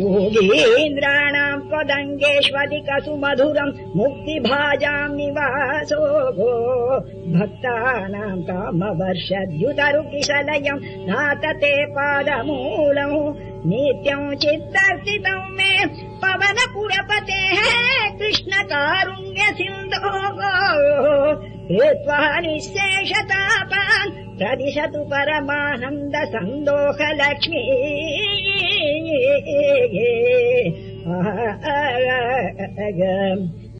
योगीन्द्राणाम् त्वदङ्गेष्वधिकसु मधुरम् मुक्तिभाजाम् निवासो भो। भक्तानाम् कामवर्षद्युतरुकिशलयम् नात ते पादमूलम्। नित्यम् चित्तर्थितम् मे पवनपुरपतेः कृष्णकारुण्य सिन्धो हेत्वा निःशेषतापान् प्रदिशतु परमानन्द लक्ष्मी